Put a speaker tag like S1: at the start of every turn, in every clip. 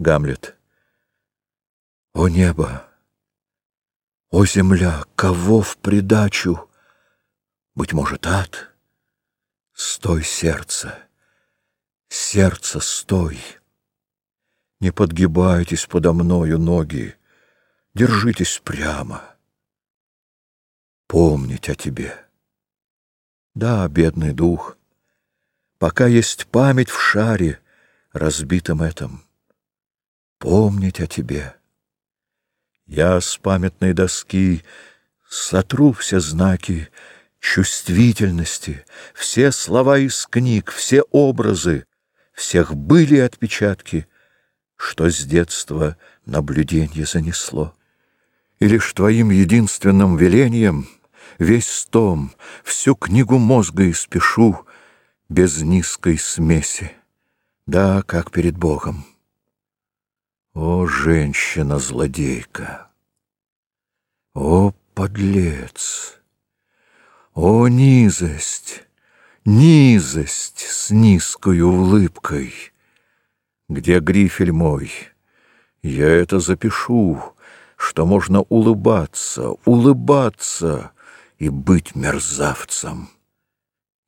S1: Гамлет. О небо! О земля! Кого в придачу? Быть может, ад? Стой, сердце! Сердце, стой! Не подгибайтесь подо мною ноги, Держитесь прямо. Помнить о тебе. Да, бедный дух, Пока есть память в шаре, разбитом этом, Помнить о тебе. Я с памятной доски Сотру все знаки чувствительности, Все слова из книг, все образы, Всех были отпечатки, Что с детства наблюдение занесло. И лишь твоим единственным велением Весь стом, всю книгу мозга испешу Без низкой смеси, да, как перед Богом. О, женщина-злодейка! О, подлец! О, низость! Низость с низкою улыбкой! Где грифель мой? Я это запишу, что можно улыбаться, улыбаться и быть мерзавцем.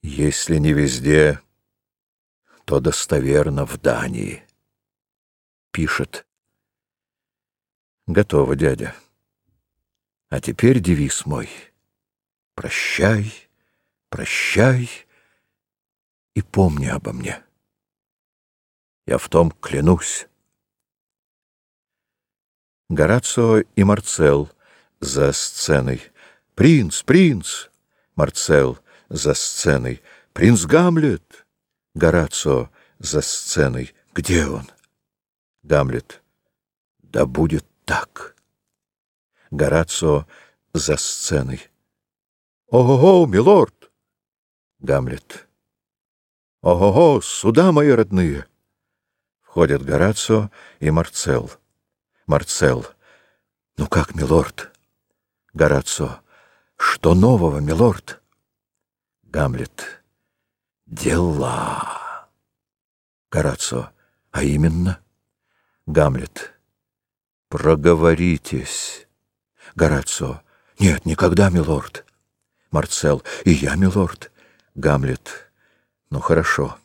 S1: Если не везде, то достоверно в Дании. Пишет. Готово, дядя. А теперь девиз мой. Прощай, прощай и помни обо мне. Я в том клянусь. Горацио и Марцел за сценой. «Принц, принц!» Марцел за сценой. «Принц Гамлет!» Горацио за сценой. «Где он?» Гамлет. «Да будет так!» Горацио за сценой. «Ого-го, милорд!» Гамлет. «Ого-го, суда мои родные!» Входят Горацио и Марцел. Марцел. Ну как, милорд? Горацио. Что нового, милорд? Гамлет. Дела. Горацио. А именно? Гамлет. Проговоритесь. Горацио. Нет, никогда, милорд. Марцел. И я, милорд. Гамлет. Ну, хорошо.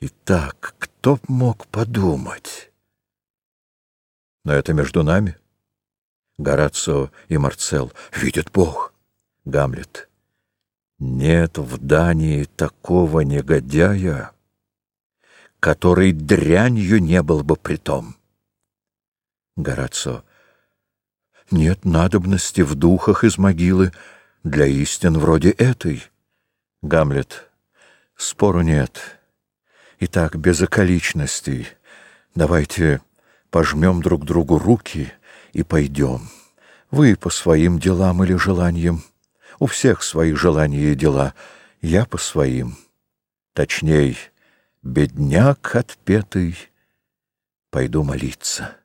S1: Итак, кто б мог подумать? Но это между нами. Горацио и Марцел. Видит Бог. Гамлет. Нет в Дании такого негодяя, который дрянью не был бы при том. Горацио. Нет надобности в духах из могилы для истин вроде этой. Гамлет. Спору нет. Итак, без околичностей. Давайте пожмем друг другу руки и пойдем. Вы по своим делам или желаниям. У всех свои желания и дела. Я по своим. Точней, бедняк отпетый, пойду молиться.